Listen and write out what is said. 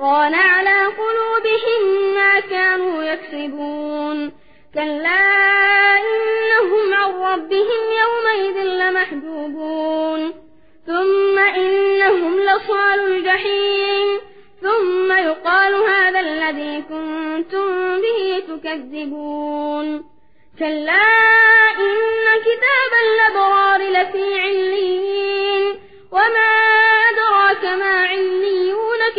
ران على قلوبهم ما كانوا يكسبون. كلا إنهم عن ربهم يومئذ لمحجوبون. ثم إنهم لصال الجحيم. ثم يقال هذا الذي كنتم به تكذبون. كلا إن كتاب الأبرار